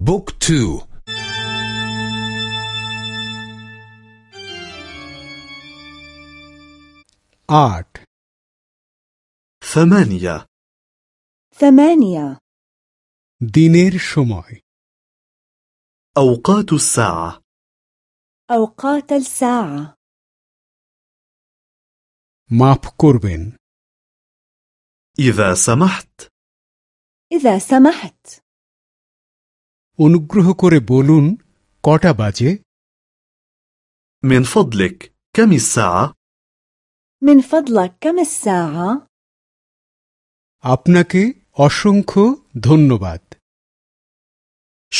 Book to আট ثمانية. ثمانية. দিনের সময় أوقات الساعة. أوقات الساعة. মাফ করবেন. إذا سمحت. إذا سمحت. অনুগ্রহ করে বলুন কটা বাজে من فضلك كم الساعة؟ من فضلك كم الساعة؟ আপনাকে অসংখ্য ধন্যবাদ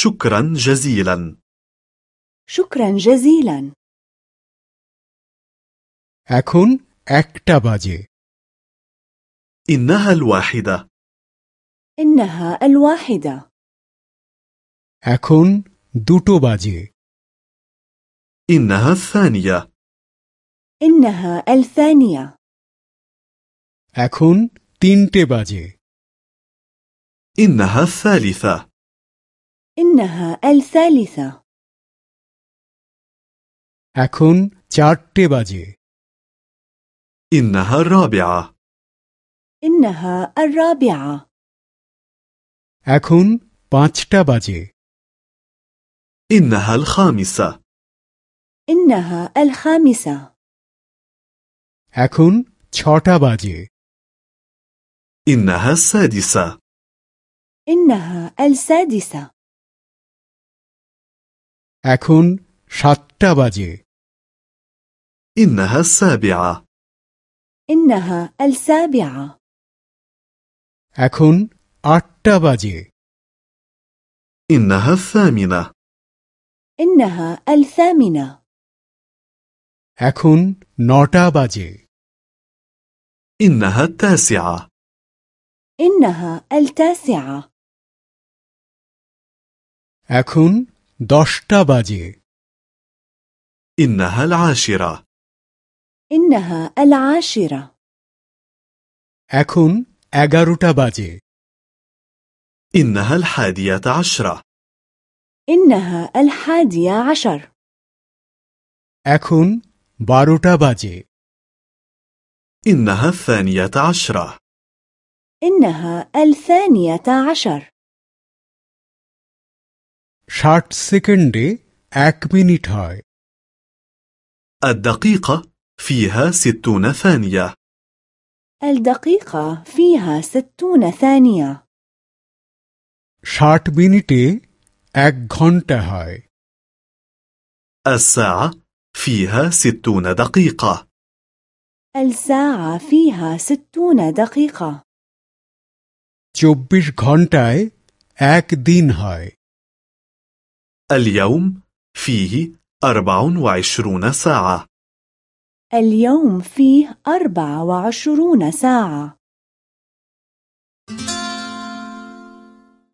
شكرا جزيلا شكرا جزيلا এখন একটা বাজে إنها الواحدة إنها الواحدة এখন দুটো বাজে إنها الثانية إنها الثانية এখন তিনটে বাজে إنها الثالثة إنها الثالثة এখন চারটে বাজে إنها الرابعة إنها الرابعة এখন পাঁচটা বাজে إنها الخامسة إنها الخامسة এখন ছটা বাজে إنها السادسة إنها السادسة এখন সাতটা বাজে إنها السابعة إنها السابعة এখন আটটা বাজে إنها الثامنة إنها الثامنة এখন নটা বাজে إنها التاسعة إنها التاسعة এখন দশটা বাজে إنها العاشرة إنها العاشرة এখন এগারোটা বাজে إنها الحادية عشرة إنها الحادية عشر এখন বারোটা বাজে إنها الثانية عشرة إنها الثانية عشر ষাট সেকেন্ডে এক মিনিট হয় الدقيقة فيها ستون ثانية الدقيقة فيها ستون ثانية ষাট মিনিটে এক ঘন্টা হয় الساعة فيها ستون دقيقة الساعة فيها ستون دقيقة চব্বিশ ঘন্টায় এক দিন হয় اليوم فيه أربع وعشرون ساعة اليوم فيه أربع وعشرون ساعة